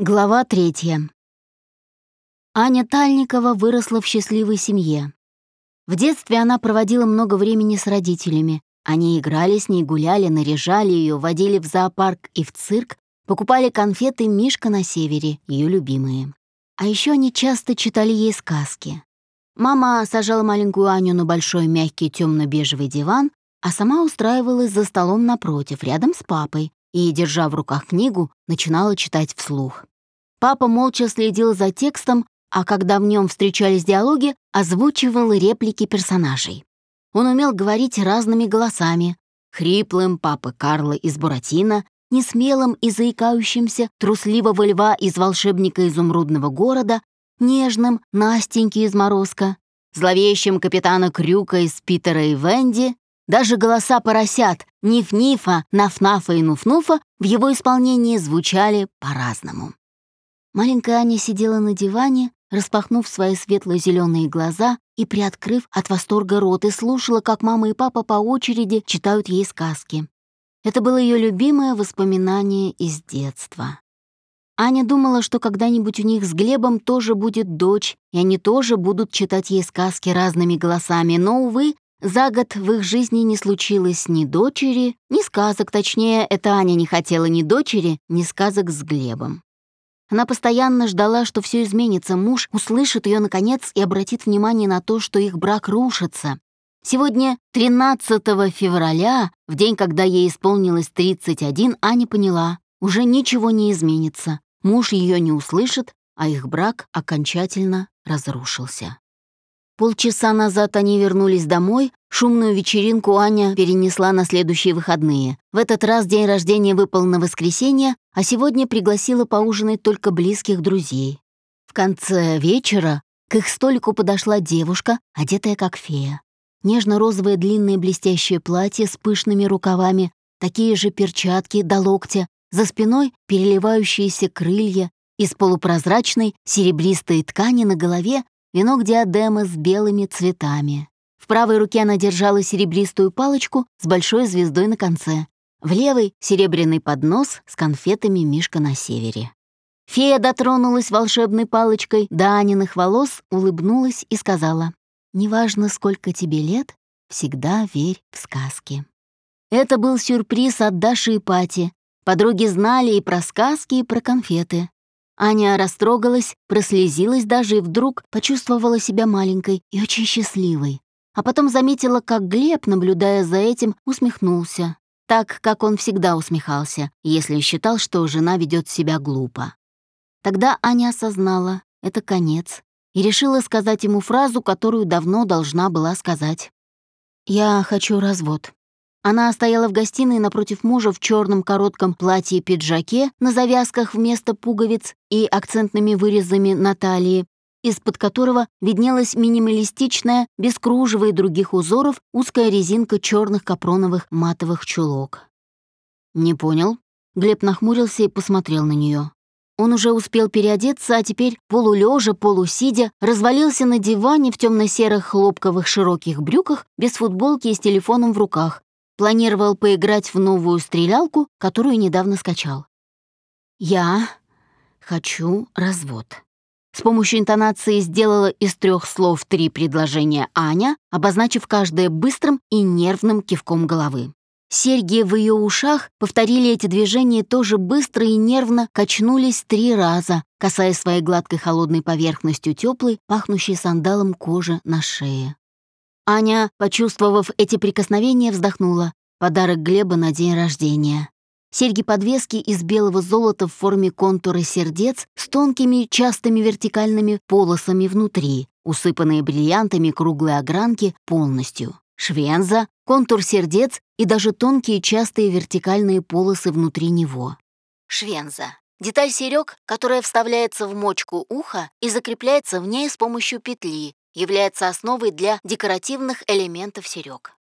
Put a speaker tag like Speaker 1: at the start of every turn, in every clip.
Speaker 1: Глава третья. Аня Тальникова выросла в счастливой семье. В детстве она проводила много времени с родителями. Они играли с ней, гуляли, наряжали ее, водили в зоопарк и в цирк, покупали конфеты «Мишка на севере», ее любимые. А еще они часто читали ей сказки. Мама сажала маленькую Аню на большой мягкий темно-бежевый диван, а сама устраивалась за столом напротив, рядом с папой, и, держа в руках книгу, начинала читать вслух. Папа молча следил за текстом, а когда в нем встречались диалоги, озвучивал реплики персонажей. Он умел говорить разными голосами. Хриплым папы Карла из «Буратино», несмелым и заикающимся трусливого льва из «Волшебника изумрудного города», нежным Настеньки из «Морозка», зловещим капитана Крюка из «Питера и Венди», даже голоса поросят Ниф-Нифа, Наф-Нафа и Нуф-Нуфа в его исполнении звучали по-разному. Маленькая Аня сидела на диване, распахнув свои светло-зеленые глаза и приоткрыв от восторга рот, и слушала, как мама и папа по очереди читают ей сказки. Это было ее любимое воспоминание из детства. Аня думала, что когда-нибудь у них с Глебом тоже будет дочь, и они тоже будут читать ей сказки разными голосами, но, увы, за год в их жизни не случилось ни дочери, ни сказок, точнее, это Аня не хотела ни дочери, ни сказок с Глебом. Она постоянно ждала, что все изменится, муж услышит ее наконец и обратит внимание на то, что их брак рушится. Сегодня, 13 февраля, в день, когда ей исполнилось 31, Аня поняла, уже ничего не изменится. Муж ее не услышит, а их брак окончательно разрушился. Полчаса назад они вернулись домой. Шумную вечеринку Аня перенесла на следующие выходные. В этот раз день рождения выпал на воскресенье, а сегодня пригласила поужинать только близких друзей. В конце вечера к их столику подошла девушка, одетая как фея. Нежно-розовое длинное блестящее платье с пышными рукавами, такие же перчатки до локтя, за спиной переливающиеся крылья, из полупрозрачной серебристой ткани на голове венок диадемы с белыми цветами. Правой руке она держала серебристую палочку с большой звездой на конце. В левой — серебряный поднос с конфетами «Мишка на севере». Фея дотронулась волшебной палочкой до Аниных волос, улыбнулась и сказала, «Неважно, сколько тебе лет, всегда верь в сказки». Это был сюрприз от Даши и Пати. Подруги знали и про сказки, и про конфеты. Аня растрогалась, прослезилась даже и вдруг почувствовала себя маленькой и очень счастливой. А потом заметила, как Глеб, наблюдая за этим, усмехнулся. Так, как он всегда усмехался, если считал, что жена ведет себя глупо. Тогда Аня осознала — это конец, и решила сказать ему фразу, которую давно должна была сказать. «Я хочу развод». Она стояла в гостиной напротив мужа в черном коротком платье и пиджаке на завязках вместо пуговиц и акцентными вырезами на талии, из-под которого виднелась минималистичная, без кружева и других узоров, узкая резинка черных капроновых матовых чулок. «Не понял?» Глеб нахмурился и посмотрел на нее. Он уже успел переодеться, а теперь, полулежа, полусидя, развалился на диване в темно-серых хлопковых широких брюках, без футболки и с телефоном в руках, Планировал поиграть в новую стрелялку, которую недавно скачал. «Я хочу развод». С помощью интонации сделала из трех слов три предложения Аня, обозначив каждое быстрым и нервным кивком головы. Серьги в ее ушах повторили эти движения тоже быстро и нервно качнулись три раза, касаясь своей гладкой холодной поверхностью теплой, пахнущей сандалом кожи на шее. Аня, почувствовав эти прикосновения, вздохнула. Подарок Глеба на день рождения. Серьги-подвески из белого золота в форме контура сердец с тонкими частыми вертикальными полосами внутри, усыпанные бриллиантами круглые огранки полностью. Швенза, контур сердец и даже тонкие частые вертикальные полосы внутри него. Швенза. Деталь серёг, которая вставляется в мочку уха и закрепляется в ней с помощью петли, является основой для декоративных элементов серёг.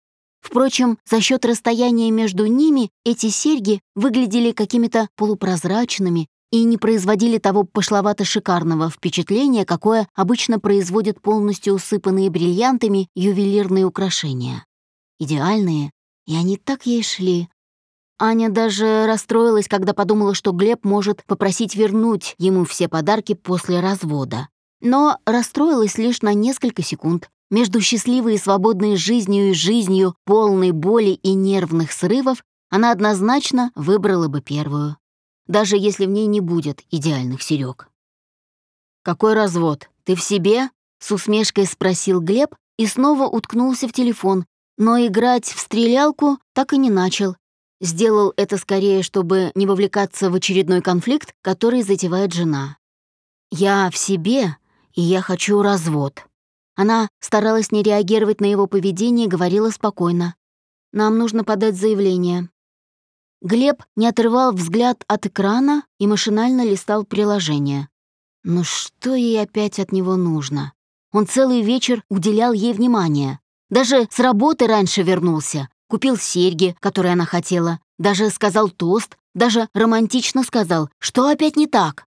Speaker 1: Впрочем, за счет расстояния между ними эти серьги выглядели какими-то полупрозрачными и не производили того пошловато-шикарного впечатления, какое обычно производят полностью усыпанные бриллиантами ювелирные украшения. Идеальные, и они так ей шли. Аня даже расстроилась, когда подумала, что Глеб может попросить вернуть ему все подарки после развода. Но расстроилась лишь на несколько секунд. Между счастливой и свободной жизнью и жизнью, полной боли и нервных срывов, она однозначно выбрала бы первую. Даже если в ней не будет идеальных серёг. «Какой развод? Ты в себе?» — с усмешкой спросил Глеб и снова уткнулся в телефон, но играть в стрелялку так и не начал. Сделал это скорее, чтобы не вовлекаться в очередной конфликт, который затевает жена. «Я в себе, и я хочу развод». Она старалась не реагировать на его поведение и говорила спокойно. «Нам нужно подать заявление». Глеб не отрывал взгляд от экрана и машинально листал приложение. Ну что ей опять от него нужно? Он целый вечер уделял ей внимание. Даже с работы раньше вернулся, купил серьги, которые она хотела, даже сказал тост, даже романтично сказал, что опять не так.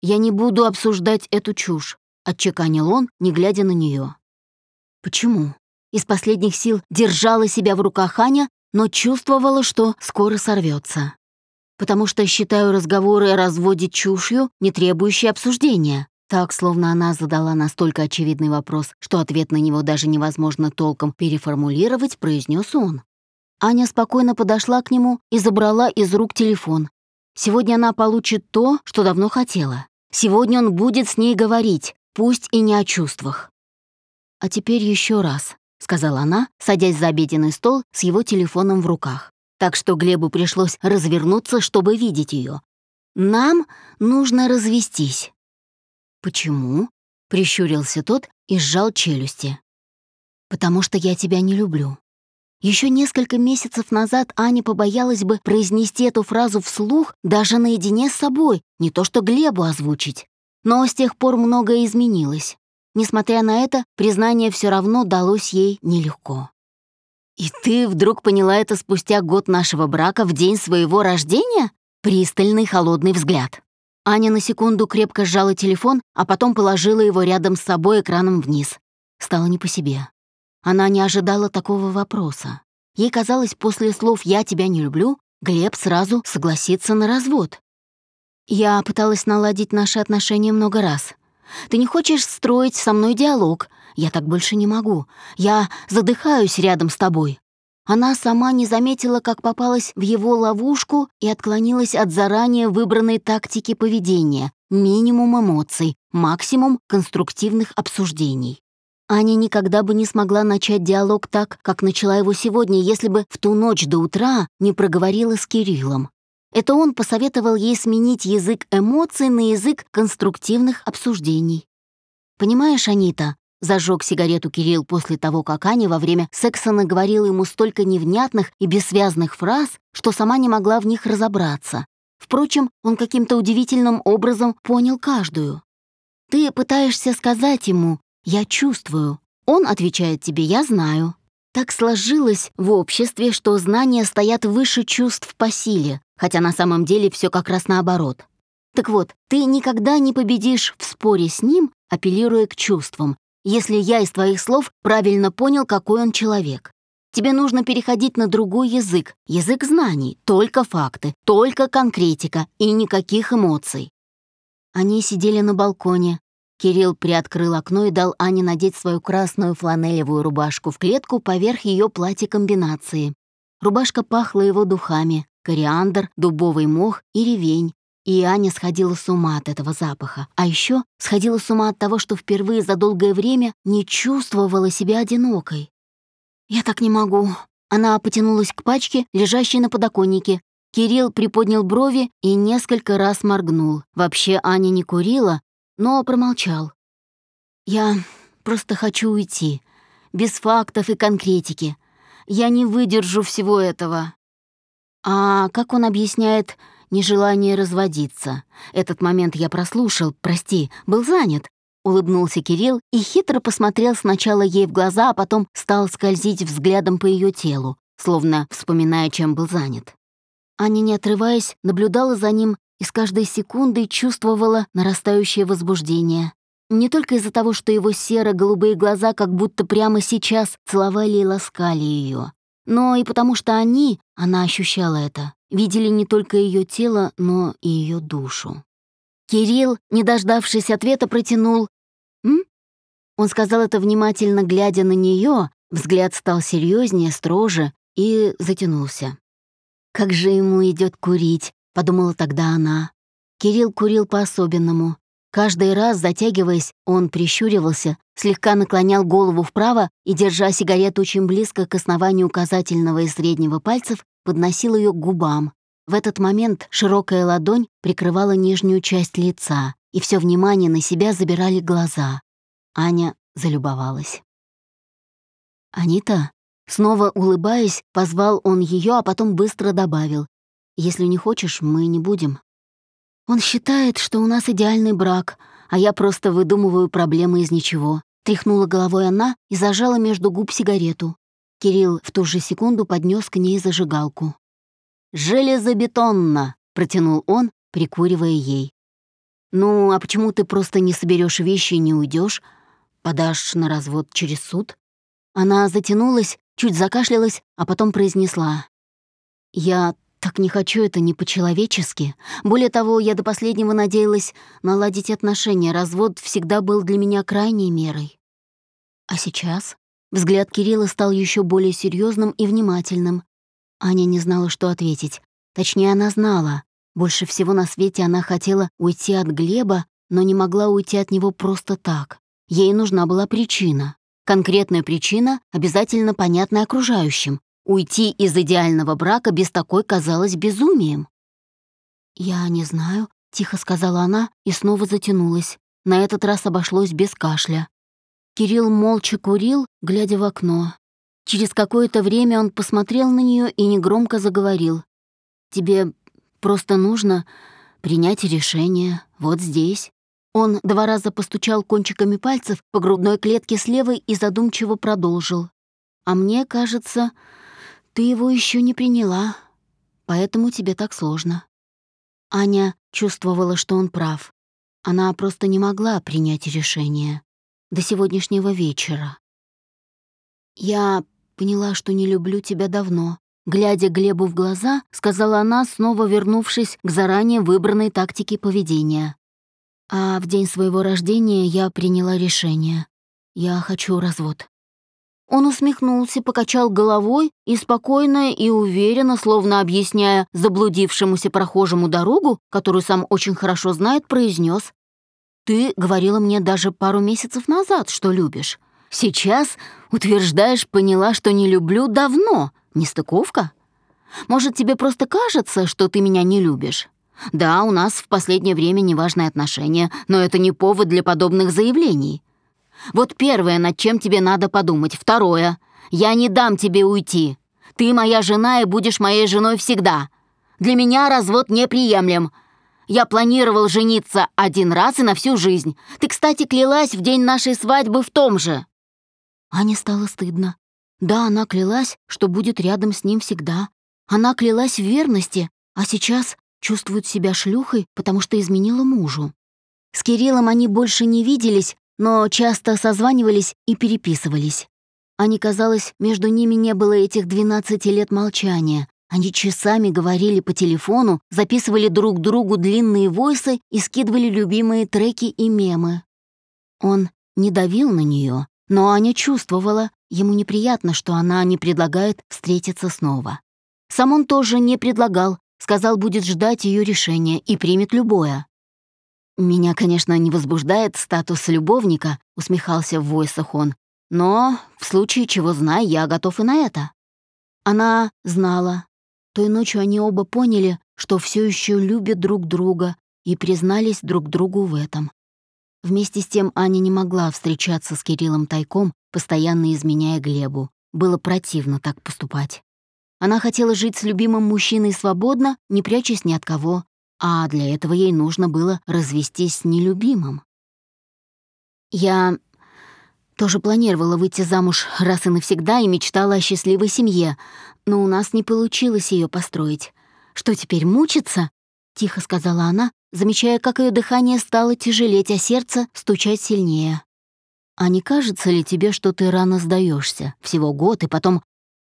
Speaker 1: «Я не буду обсуждать эту чушь», — отчеканил он, не глядя на нее. «Почему?» Из последних сил держала себя в руках Аня, но чувствовала, что скоро сорвется. «Потому что считаю разговоры о разводе чушью, не требующие обсуждения. Так, словно она задала настолько очевидный вопрос, что ответ на него даже невозможно толком переформулировать, произнес он. Аня спокойно подошла к нему и забрала из рук телефон. Сегодня она получит то, что давно хотела. Сегодня он будет с ней говорить, пусть и не о чувствах. «А теперь еще раз», — сказала она, садясь за обеденный стол с его телефоном в руках. Так что Глебу пришлось развернуться, чтобы видеть ее. «Нам нужно развестись». «Почему?» — прищурился тот и сжал челюсти. «Потому что я тебя не люблю». Еще несколько месяцев назад Аня побоялась бы произнести эту фразу вслух даже наедине с собой, не то что Глебу озвучить. Но с тех пор многое изменилось. Несмотря на это, признание все равно далось ей нелегко. «И ты вдруг поняла это спустя год нашего брака в день своего рождения?» Пристальный холодный взгляд. Аня на секунду крепко сжала телефон, а потом положила его рядом с собой экраном вниз. Стало не по себе. Она не ожидала такого вопроса. Ей казалось, после слов «я тебя не люблю» Глеб сразу согласится на развод. Я пыталась наладить наши отношения много раз. Ты не хочешь строить со мной диалог? Я так больше не могу. Я задыхаюсь рядом с тобой. Она сама не заметила, как попалась в его ловушку и отклонилась от заранее выбранной тактики поведения, минимум эмоций, максимум конструктивных обсуждений. Аня никогда бы не смогла начать диалог так, как начала его сегодня, если бы в ту ночь до утра не проговорила с Кириллом. Это он посоветовал ей сменить язык эмоций на язык конструктивных обсуждений. «Понимаешь, Анита, Зажег сигарету Кирилл после того, как Аня во время секса наговорила ему столько невнятных и бессвязных фраз, что сама не могла в них разобраться. Впрочем, он каким-то удивительным образом понял каждую. «Ты пытаешься сказать ему «я чувствую». Он отвечает тебе «я знаю». Так сложилось в обществе, что знания стоят выше чувств по силе, хотя на самом деле все как раз наоборот. Так вот, ты никогда не победишь в споре с ним, апеллируя к чувствам, если я из твоих слов правильно понял, какой он человек. Тебе нужно переходить на другой язык, язык знаний, только факты, только конкретика и никаких эмоций. Они сидели на балконе. Кирилл приоткрыл окно и дал Ане надеть свою красную фланелевую рубашку в клетку поверх ее платья-комбинации. Рубашка пахла его духами, кориандр, дубовый мох и ревень, и Аня сходила с ума от этого запаха. А еще сходила с ума от того, что впервые за долгое время не чувствовала себя одинокой. «Я так не могу». Она потянулась к пачке, лежащей на подоконнике. Кирилл приподнял брови и несколько раз моргнул. Вообще Аня не курила, но промолчал. «Я просто хочу уйти. Без фактов и конкретики. Я не выдержу всего этого». А как он объясняет нежелание разводиться. Этот момент я прослушал, прости, был занят. Улыбнулся Кирилл и хитро посмотрел сначала ей в глаза, а потом стал скользить взглядом по ее телу, словно вспоминая, чем был занят. Аня, не отрываясь, наблюдала за ним и с каждой секундой чувствовала нарастающее возбуждение. Не только из-за того, что его серо-голубые глаза как будто прямо сейчас целовали и ласкали ее, но и потому что они, она ощущала это, видели не только ее тело, но и ее душу. Кирилл, не дождавшись ответа, протянул «М?». Он сказал это внимательно, глядя на нее, взгляд стал серьезнее, строже и затянулся. «Как же ему идет курить», — подумала тогда она. Кирилл курил по-особенному. Каждый раз, затягиваясь, он прищуривался, слегка наклонял голову вправо и, держа сигарету очень близко к основанию указательного и среднего пальцев, подносил ее к губам. В этот момент широкая ладонь прикрывала нижнюю часть лица, и все внимание на себя забирали глаза. Аня залюбовалась. «Анита?» Снова улыбаясь, позвал он ее, а потом быстро добавил. «Если не хочешь, мы не будем». «Он считает, что у нас идеальный брак, а я просто выдумываю проблемы из ничего». Тряхнула головой она и зажала между губ сигарету. Кирилл в ту же секунду поднес к ней зажигалку. «Железобетонно!» — протянул он, прикуривая ей. «Ну, а почему ты просто не соберешь вещи и не уйдешь? Подашь на развод через суд?» Она затянулась, чуть закашлялась, а потом произнесла. «Я так не хочу это не по-человечески. Более того, я до последнего надеялась наладить отношения. Развод всегда был для меня крайней мерой. А сейчас взгляд Кирилла стал еще более серьезным и внимательным. Аня не знала, что ответить. Точнее, она знала. Больше всего на свете она хотела уйти от Глеба, но не могла уйти от него просто так. Ей нужна была причина. Конкретная причина, обязательно понятная окружающим. Уйти из идеального брака без такой казалось безумием. «Я не знаю», — тихо сказала она и снова затянулась. На этот раз обошлось без кашля. Кирилл молча курил, глядя в окно. Через какое-то время он посмотрел на нее и негромко заговорил. «Тебе просто нужно принять решение вот здесь». Он два раза постучал кончиками пальцев по грудной клетке слева и задумчиво продолжил. «А мне кажется, ты его еще не приняла, поэтому тебе так сложно». Аня чувствовала, что он прав. Она просто не могла принять решение до сегодняшнего вечера. «Я поняла, что не люблю тебя давно», Глядя Глебу в глаза, сказала она, снова вернувшись к заранее выбранной тактике поведения. А в день своего рождения я приняла решение. Я хочу развод. Он усмехнулся, покачал головой и спокойно и уверенно, словно объясняя заблудившемуся прохожему дорогу, которую сам очень хорошо знает, произнес: «Ты говорила мне даже пару месяцев назад, что любишь. Сейчас, утверждаешь, поняла, что не люблю давно. Нестыковка? Может, тебе просто кажется, что ты меня не любишь? Да, у нас в последнее время неважные отношения, но это не повод для подобных заявлений. Вот первое, над чем тебе надо подумать. Второе. Я не дам тебе уйти. Ты моя жена и будешь моей женой всегда. Для меня развод неприемлем. Я планировал жениться один раз и на всю жизнь. Ты, кстати, клялась в день нашей свадьбы в том же». Ане стало стыдно. Да, она клялась, что будет рядом с ним всегда. Она клялась в верности, а сейчас чувствует себя шлюхой, потому что изменила мужу. С Кириллом они больше не виделись, но часто созванивались и переписывались. Они, казалось, между ними не было этих 12 лет молчания. Они часами говорили по телефону, записывали друг другу длинные войсы и скидывали любимые треки и мемы. Он не давил на нее, но Аня чувствовала, ему неприятно, что она не предлагает встретиться снова. Сам он тоже не предлагал, сказал, будет ждать ее решения и примет любое. «Меня, конечно, не возбуждает статус любовника», — усмехался в войсах он, «но в случае чего знай, я готов и на это». Она знала. Той ночью они оба поняли, что все еще любят друг друга и признались друг другу в этом. Вместе с тем Аня не могла встречаться с Кириллом тайком, постоянно изменяя Глебу. Было противно так поступать. Она хотела жить с любимым мужчиной свободно, не прячась ни от кого, а для этого ей нужно было развестись с нелюбимым. Я тоже планировала выйти замуж раз и навсегда и мечтала о счастливой семье, но у нас не получилось ее построить. Что теперь, мучиться? Тихо сказала она, замечая, как ее дыхание стало тяжелеть, а сердце стучать сильнее. «А не кажется ли тебе, что ты рано сдаешься? Всего год, и потом...»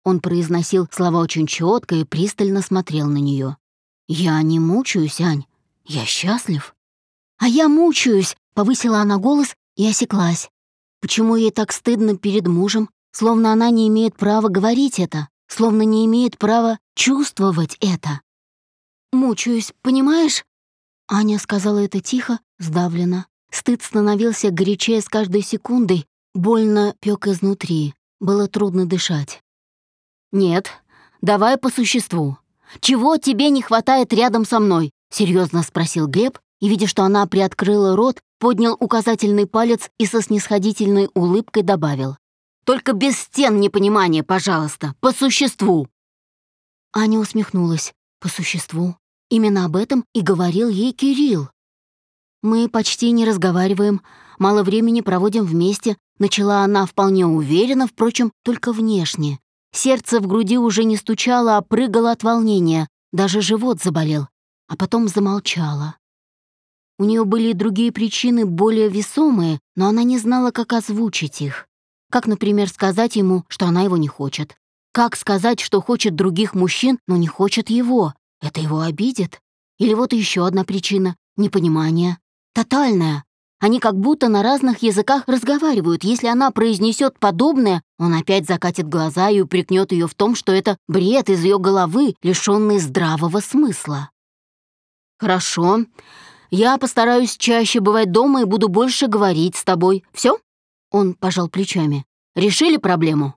Speaker 1: Он произносил слова очень четко и пристально смотрел на нее. «Я не мучаюсь, Ань. Я счастлив». «А я мучаюсь», — повысила она голос и осеклась. Почему ей так стыдно перед мужем, словно она не имеет права говорить это, словно не имеет права чувствовать это? «Мучаюсь, понимаешь?» Аня сказала это тихо, сдавленно. Стыд становился горячее с каждой секундой, больно пёк изнутри, было трудно дышать. «Нет, давай по существу. Чего тебе не хватает рядом со мной?» — серьезно спросил Глеб, и, видя, что она приоткрыла рот, поднял указательный палец и со снисходительной улыбкой добавил. «Только без стен непонимания, пожалуйста, по существу!» Аня усмехнулась. «По существу?» Именно об этом и говорил ей Кирилл. «Мы почти не разговариваем, мало времени проводим вместе», начала она вполне уверенно, впрочем, только внешне. Сердце в груди уже не стучало, а прыгало от волнения, даже живот заболел, а потом замолчала. У нее были и другие причины, более весомые, но она не знала, как озвучить их. Как, например, сказать ему, что она его не хочет. Как сказать, что хочет других мужчин, но не хочет его? Это его обидит? Или вот еще одна причина — непонимание. Тотальное. Они как будто на разных языках разговаривают. Если она произнесет подобное, он опять закатит глаза и упрекнет ее в том, что это бред из ее головы, лишенный здравого смысла. «Хорошо. Я постараюсь чаще бывать дома и буду больше говорить с тобой. Все? Он пожал плечами. «Решили проблему?»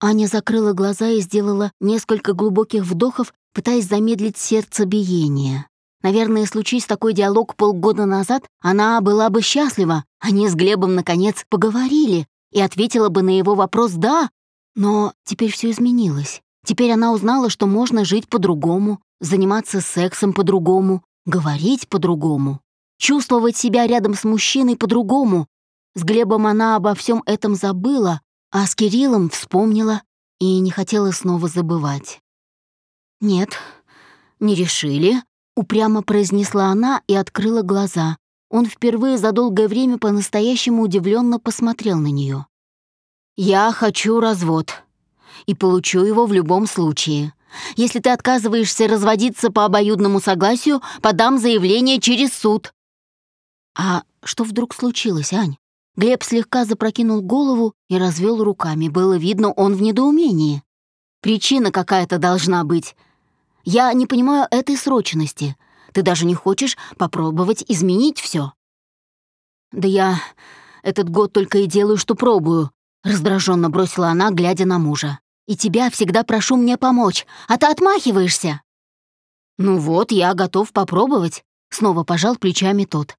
Speaker 1: Аня закрыла глаза и сделала несколько глубоких вдохов, пытаясь замедлить сердцебиение. Наверное, случись такой диалог полгода назад, она была бы счастлива. Они с Глебом, наконец, поговорили и ответила бы на его вопрос «да». Но теперь все изменилось. Теперь она узнала, что можно жить по-другому, заниматься сексом по-другому, говорить по-другому, чувствовать себя рядом с мужчиной по-другому. С Глебом она обо всем этом забыла, а с Кириллом вспомнила и не хотела снова забывать. «Нет, не решили», Упрямо произнесла она и открыла глаза. Он впервые за долгое время по-настоящему удивленно посмотрел на нее. «Я хочу развод. И получу его в любом случае. Если ты отказываешься разводиться по обоюдному согласию, подам заявление через суд». «А что вдруг случилось, Ань?» Глеб слегка запрокинул голову и развел руками. Было видно, он в недоумении. «Причина какая-то должна быть. Я не понимаю этой срочности. Ты даже не хочешь попробовать изменить все. «Да я этот год только и делаю, что пробую», — раздраженно бросила она, глядя на мужа. «И тебя всегда прошу мне помочь, а ты отмахиваешься». «Ну вот, я готов попробовать», — снова пожал плечами тот.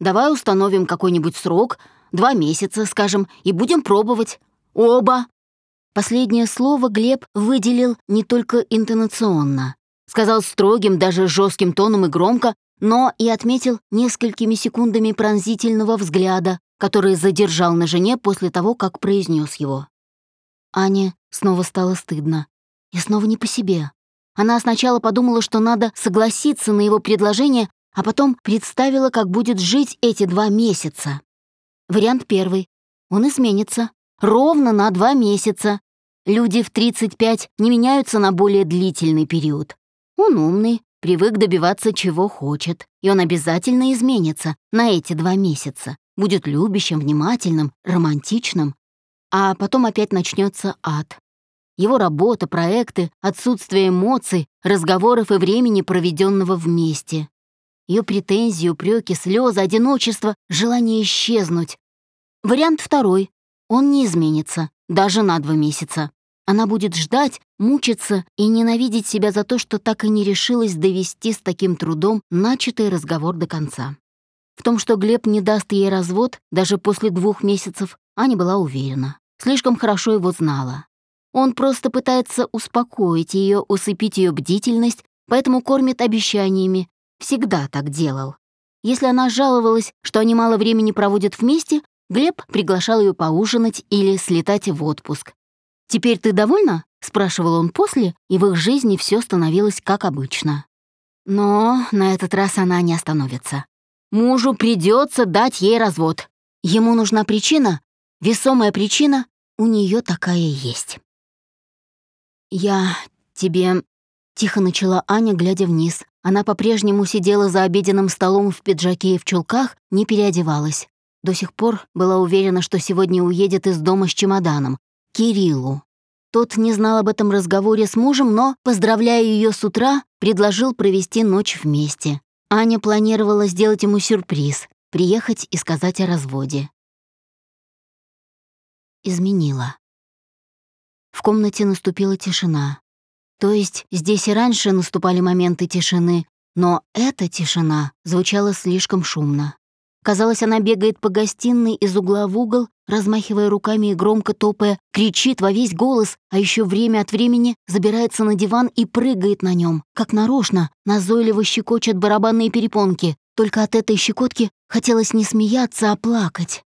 Speaker 1: «Давай установим какой-нибудь срок, два месяца, скажем, и будем пробовать. Оба. Последнее слово Глеб выделил не только интонационно. Сказал строгим, даже жестким тоном и громко, но и отметил несколькими секундами пронзительного взгляда, который задержал на жене после того, как произнес его. Ане снова стало стыдно. И снова не по себе. Она сначала подумала, что надо согласиться на его предложение, а потом представила, как будет жить эти два месяца. Вариант первый. Он изменится. Ровно на два месяца. Люди в 35 не меняются на более длительный период. Он умный, привык добиваться чего хочет, и он обязательно изменится на эти два месяца. Будет любящим, внимательным, романтичным. А потом опять начнется ад. Его работа, проекты, отсутствие эмоций, разговоров и времени, проведенного вместе. Ее претензии, упреки, слезы, одиночество, желание исчезнуть. Вариант второй. Он не изменится, даже на два месяца. Она будет ждать, мучиться и ненавидеть себя за то, что так и не решилась довести с таким трудом начатый разговор до конца. В том, что Глеб не даст ей развод, даже после двух месяцев, Аня была уверена. Слишком хорошо его знала. Он просто пытается успокоить ее, усыпить ее бдительность, поэтому кормит обещаниями. Всегда так делал. Если она жаловалась, что они мало времени проводят вместе, Глеб приглашал ее поужинать или слетать в отпуск. «Теперь ты довольна?» — спрашивал он после, и в их жизни все становилось как обычно. Но на этот раз она не остановится. Мужу придется дать ей развод. Ему нужна причина, весомая причина, у нее такая есть. «Я тебе...» — тихо начала Аня, глядя вниз. Она по-прежнему сидела за обеденным столом в пиджаке и в чулках, не переодевалась. До сих пор была уверена, что сегодня уедет из дома с чемоданом. Кириллу. Тот не знал об этом разговоре с мужем, но, поздравляя ее с утра, предложил провести ночь вместе. Аня планировала сделать ему сюрприз — приехать и сказать о разводе. Изменила. В комнате наступила тишина. То есть здесь и раньше наступали моменты тишины, но эта тишина звучала слишком шумно. Казалось, она бегает по гостиной из угла в угол, размахивая руками и громко топая, кричит во весь голос, а еще время от времени забирается на диван и прыгает на нем, как нарочно, назойливо щекочет барабанные перепонки. Только от этой щекотки хотелось не смеяться, а плакать.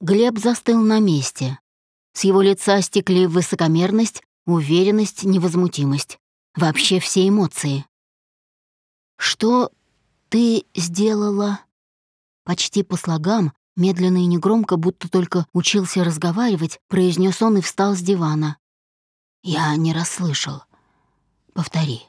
Speaker 1: Глеб застыл на месте. С его лица стекли высокомерность, уверенность, невозмутимость. Вообще все эмоции. «Что ты сделала?» Почти по слогам, медленно и негромко, будто только учился разговаривать, произнес он и встал с дивана. «Я не расслышал. Повтори».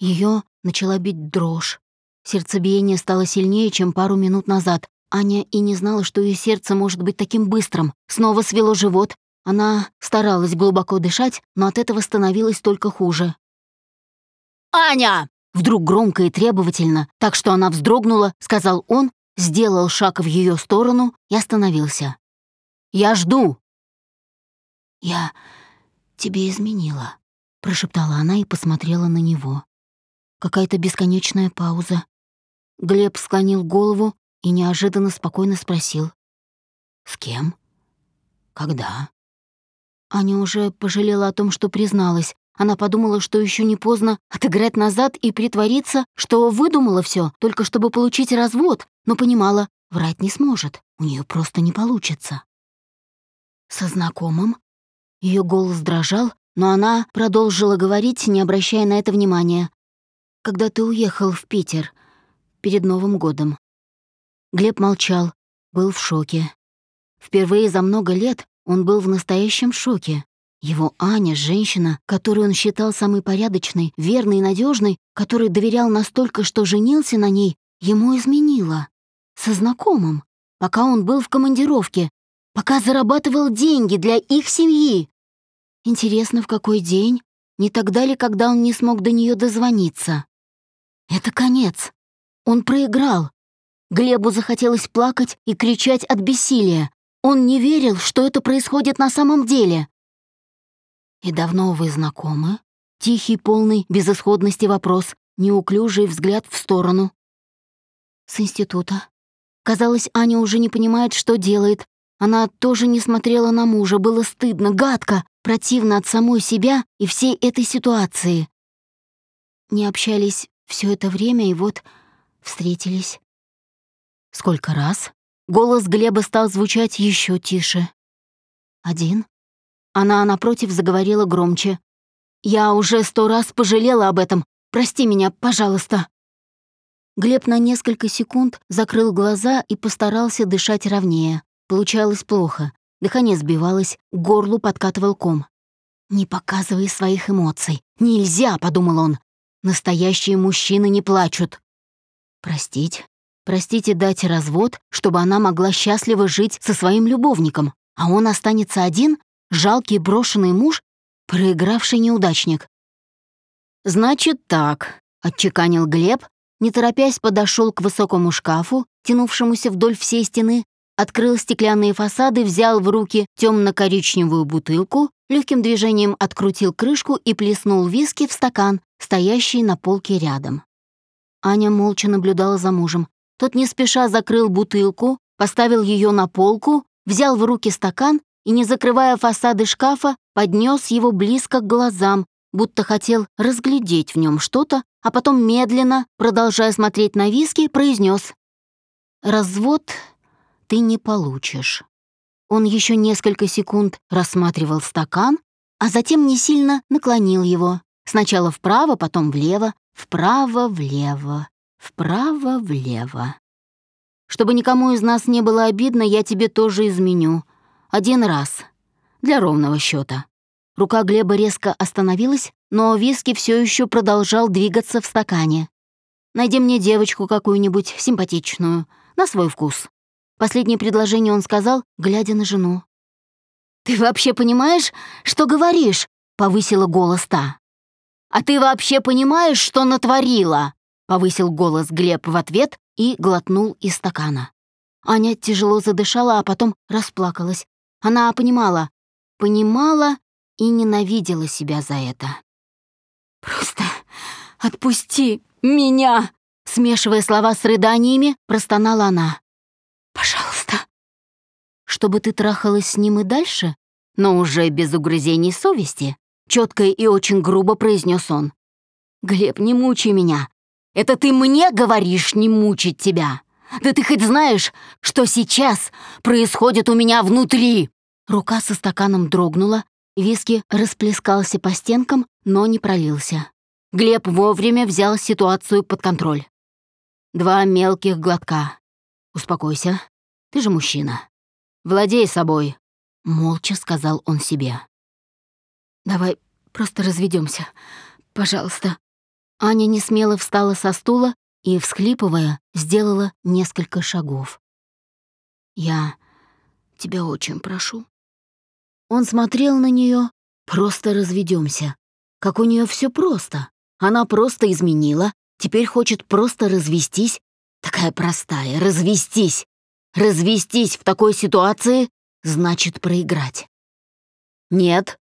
Speaker 1: Ее начала бить дрожь. Сердцебиение стало сильнее, чем пару минут назад. Аня и не знала, что ее сердце может быть таким быстрым. Снова свело живот, она старалась глубоко дышать, но от этого становилось только хуже. «Аня!» Вдруг громко и требовательно, так что она вздрогнула, сказал он, сделал шаг в ее сторону и остановился. «Я жду!» «Я тебе изменила», — прошептала она и посмотрела на него. Какая-то бесконечная пауза. Глеб склонил голову и неожиданно спокойно спросил. «С кем? Когда?» Аня уже пожалела о том, что призналась. Она подумала, что еще не поздно отыграть назад и притвориться, что выдумала все, только чтобы получить развод, но понимала, врать не сможет, у нее просто не получится. Со знакомым? Ее голос дрожал, но она продолжила говорить, не обращая на это внимания. «Когда ты уехал в Питер, перед Новым годом». Глеб молчал, был в шоке. Впервые за много лет он был в настоящем шоке. Его Аня, женщина, которую он считал самой порядочной, верной и надежной, которой доверял настолько, что женился на ней, ему изменила. Со знакомым, пока он был в командировке, пока зарабатывал деньги для их семьи. Интересно, в какой день? Не тогда ли, когда он не смог до нее дозвониться? Это конец. Он проиграл. Глебу захотелось плакать и кричать от бессилия. Он не верил, что это происходит на самом деле. «И давно вы знакомы?» Тихий, полный безысходности вопрос, неуклюжий взгляд в сторону. «С института». Казалось, Аня уже не понимает, что делает. Она тоже не смотрела на мужа, было стыдно, гадко, противно от самой себя и всей этой ситуации. Не общались все это время и вот встретились. Сколько раз? Голос Глеба стал звучать еще тише. «Один?» Она, напротив, заговорила громче. «Я уже сто раз пожалела об этом. Прости меня, пожалуйста». Глеб на несколько секунд закрыл глаза и постарался дышать ровнее. Получалось плохо. Дыхание сбивалось, к горлу подкатывал ком. «Не показывай своих эмоций. Нельзя», — подумал он. «Настоящие мужчины не плачут». «Простить? Простите дать развод, чтобы она могла счастливо жить со своим любовником, а он останется один, жалкий брошенный муж, проигравший неудачник. «Значит так», — отчеканил Глеб, не торопясь подошел к высокому шкафу, тянувшемуся вдоль всей стены, открыл стеклянные фасады, взял в руки темно-коричневую бутылку, легким движением открутил крышку и плеснул виски в стакан, стоящий на полке рядом. Аня молча наблюдала за мужем. Тот не спеша закрыл бутылку, поставил ее на полку, взял в руки стакан и, не закрывая фасады шкафа, поднес его близко к глазам, будто хотел разглядеть в нем что-то, а потом медленно, продолжая смотреть на виски, произнес: «Развод ты не получишь». Он еще несколько секунд рассматривал стакан, а затем не сильно наклонил его. Сначала вправо, потом влево, вправо-влево вправо-влево. Чтобы никому из нас не было обидно, я тебе тоже изменю. Один раз. Для ровного счета. рука Глеба резко остановилась, но виски все еще продолжал двигаться в стакане. «Найди мне девочку какую-нибудь симпатичную, на свой вкус». Последнее предложение он сказал, глядя на жену. «Ты вообще понимаешь, что говоришь?» — повысила голос та. «А ты вообще понимаешь, что натворила?» — повысил голос Глеб в ответ и глотнул из стакана. Аня тяжело задышала, а потом расплакалась. Она понимала, понимала и ненавидела себя за это. «Просто отпусти меня!» Смешивая слова с рыданиями, простонала она. «Пожалуйста». «Чтобы ты трахалась с ним и дальше, но уже без угрызений совести», четко и очень грубо произнес он. «Глеб, не мучай меня. Это ты мне говоришь не мучить тебя. Да ты хоть знаешь, что сейчас происходит у меня внутри?» Рука со стаканом дрогнула, виски расплескался по стенкам, но не пролился. Глеб вовремя взял ситуацию под контроль. Два мелких глотка. Успокойся, ты же мужчина. Владей собой, молча сказал он себе. Давай просто разведемся, пожалуйста. Аня несмело встала со стула и, всхлипывая, сделала несколько шагов. Я тебя очень прошу. Он смотрел на нее, просто разведемся. Как у нее все просто. Она просто изменила, теперь хочет просто развестись. Такая простая, развестись. Развестись в такой ситуации значит проиграть. Нет.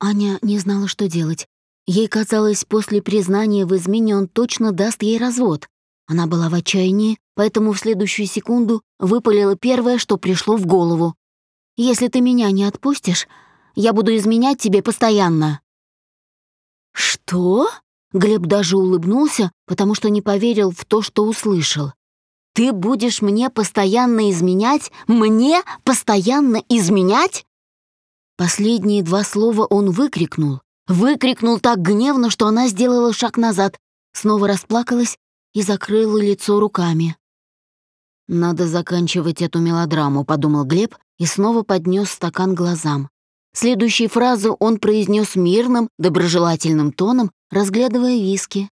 Speaker 1: Аня не знала, что делать. Ей казалось, после признания в измене он точно даст ей развод. Она была в отчаянии, поэтому в следующую секунду выпалила первое, что пришло в голову. «Если ты меня не отпустишь, я буду изменять тебе постоянно». «Что?» Глеб даже улыбнулся, потому что не поверил в то, что услышал. «Ты будешь мне постоянно изменять? Мне постоянно изменять?» Последние два слова он выкрикнул. Выкрикнул так гневно, что она сделала шаг назад, снова расплакалась и закрыла лицо руками. «Надо заканчивать эту мелодраму», — подумал Глеб и снова поднес стакан глазам. Следующие фразы он произнес мирным, доброжелательным тоном, разглядывая виски.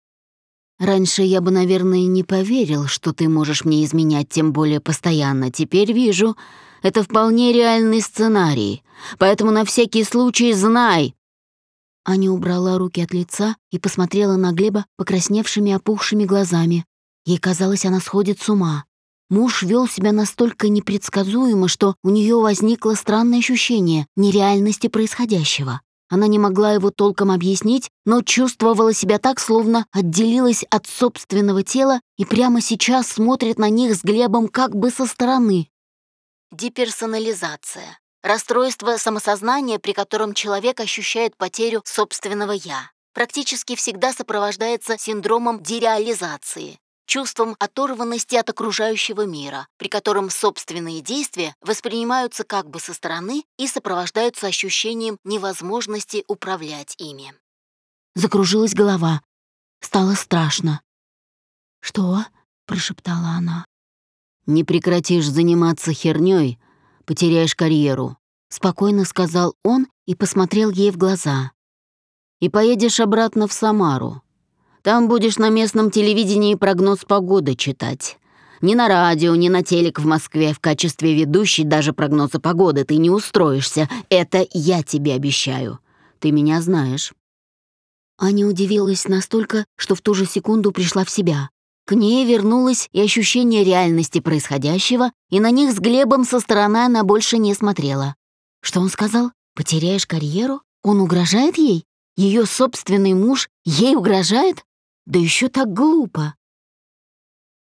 Speaker 1: «Раньше я бы, наверное, не поверил, что ты можешь мне изменять, тем более постоянно. Теперь вижу, это вполне реальный сценарий. Поэтому на всякий случай знай!» Аня убрала руки от лица и посмотрела на Глеба покрасневшими опухшими глазами. Ей казалось, она сходит с ума. Муж вел себя настолько непредсказуемо, что у нее возникло странное ощущение нереальности происходящего. Она не могла его толком объяснить, но чувствовала себя так, словно отделилась от собственного тела и прямо сейчас смотрит на них с Глебом как бы со стороны. Деперсонализация. Расстройство самосознания, при котором человек ощущает потерю собственного «я». Практически всегда сопровождается синдромом дереализации, чувством оторванности от окружающего мира, при котором собственные действия воспринимаются как бы со стороны и сопровождаются ощущением невозможности управлять ими. Закружилась голова. Стало страшно. «Что?» — прошептала она. «Не прекратишь заниматься хернёй, потеряешь карьеру», — спокойно сказал он и посмотрел ей в глаза. «И поедешь обратно в Самару. Там будешь на местном телевидении прогноз погоды читать. Ни на радио, ни на телек в Москве в качестве ведущей даже прогноза погоды ты не устроишься. Это я тебе обещаю. Ты меня знаешь». Аня удивилась настолько, что в ту же секунду пришла в себя. К ней вернулось и ощущение реальности происходящего, и на них с Глебом со стороны она больше не смотрела. Что он сказал? «Потеряешь карьеру? Он угрожает ей? Ее собственный муж ей угрожает? Да еще так глупо.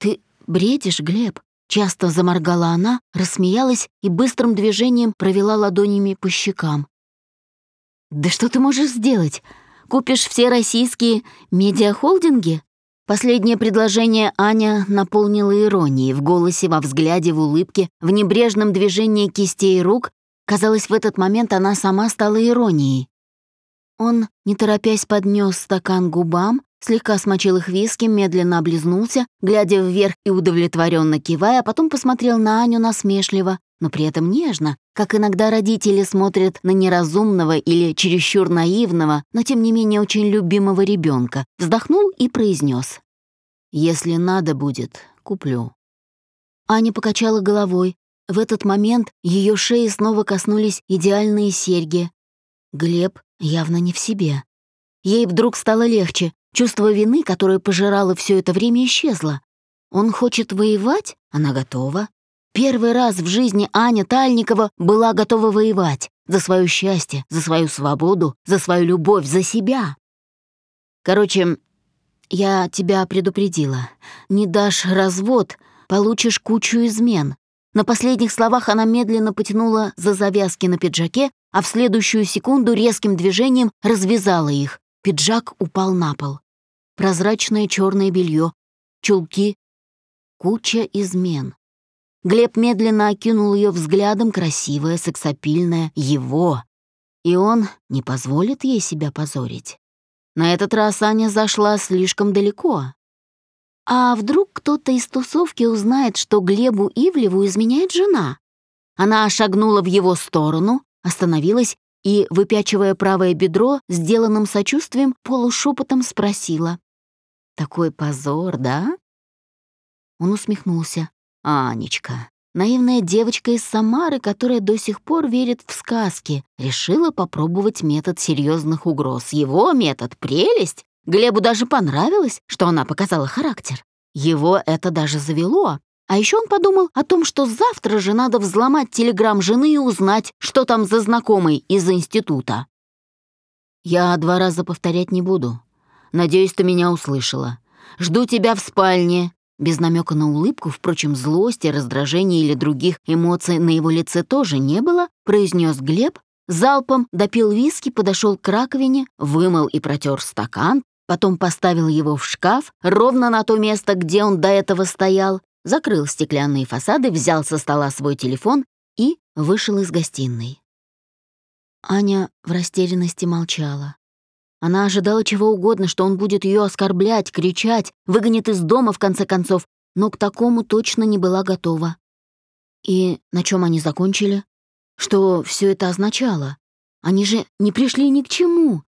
Speaker 1: Ты бредишь, Глеб? Часто заморгала она, рассмеялась и быстрым движением провела ладонями по щекам. «Да что ты можешь сделать? Купишь все российские медиахолдинги?» Последнее предложение Аня наполнила иронией в голосе, во взгляде, в улыбке, в небрежном движении кистей рук. Казалось, в этот момент она сама стала иронией. Он, не торопясь, поднес стакан губам, слегка смочил их виски, медленно облизнулся, глядя вверх и удовлетворенно кивая, а потом посмотрел на Аню насмешливо, но при этом нежно, как иногда родители смотрят на неразумного или чересчур наивного, но тем не менее очень любимого ребенка, вздохнул и произнес: «Если надо будет, куплю». Аня покачала головой. В этот момент ее шеи снова коснулись идеальные серьги. Глеб явно не в себе. Ей вдруг стало легче, чувство вины, которое пожирало все это время, исчезло. Он хочет воевать? Она готова. Первый раз в жизни Аня Тальникова была готова воевать за свое счастье, за свою свободу, за свою любовь, за себя. Короче, я тебя предупредила. Не дашь развод, получишь кучу измен. На последних словах она медленно потянула за завязки на пиджаке, а в следующую секунду резким движением развязала их. Пиджак упал на пол. Прозрачное черное белье, чулки, куча измен. Глеб медленно окинул ее взглядом, красивая, сексапильная, его. И он не позволит ей себя позорить. На этот раз Аня зашла слишком далеко. А вдруг кто-то из тусовки узнает, что Глебу Ивлеву изменяет жена? Она шагнула в его сторону, остановилась и, выпячивая правое бедро, сделанным сочувствием, полушепотом спросила. «Такой позор, да?» Он усмехнулся. Анечка, наивная девочка из Самары, которая до сих пор верит в сказки, решила попробовать метод серьезных угроз. Его метод — прелесть. Глебу даже понравилось, что она показала характер. Его это даже завело. А еще он подумал о том, что завтра же надо взломать телеграм жены и узнать, что там за знакомый из института. «Я два раза повторять не буду. Надеюсь, ты меня услышала. Жду тебя в спальне. Без намека на улыбку, впрочем, злости, раздражения или других эмоций на его лице тоже не было, произнес Глеб, залпом допил виски, подошел к раковине, вымыл и протер стакан, потом поставил его в шкаф, ровно на то место, где он до этого стоял, закрыл стеклянные фасады, взял со стола свой телефон и вышел из гостиной. Аня в растерянности молчала. Она ожидала чего угодно, что он будет ее оскорблять, кричать, выгонит из дома в конце концов, но к такому точно не была готова. И на чем они закончили? Что все это означало? Они же не пришли ни к чему.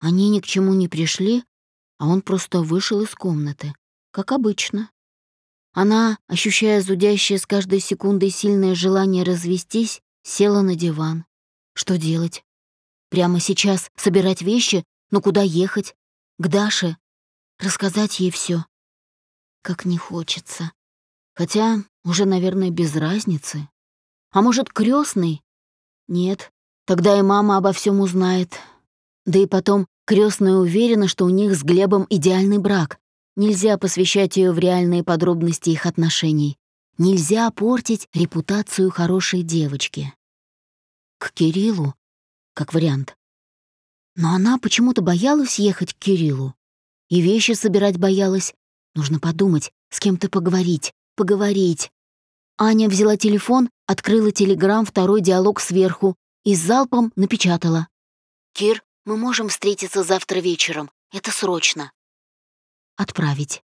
Speaker 1: Они ни к чему не пришли, а он просто вышел из комнаты, как обычно. Она, ощущая зудящее с каждой секундой сильное желание развестись, села на диван. Что делать? Прямо сейчас собирать вещи, но куда ехать? К Даше? Рассказать ей все. Как не хочется. Хотя уже, наверное, без разницы. А может, крестный? Нет, тогда и мама обо всем узнает. Да и потом, крестная уверена, что у них с Глебом идеальный брак. Нельзя посвящать ее в реальные подробности их отношений. Нельзя портить репутацию хорошей девочки. К Кириллу как вариант. Но она почему-то боялась ехать к Кириллу. И вещи собирать боялась. Нужно подумать, с кем-то поговорить, поговорить. Аня взяла телефон, открыла телеграм, второй диалог сверху и залпом напечатала. «Кир, мы можем встретиться завтра вечером. Это срочно». Отправить.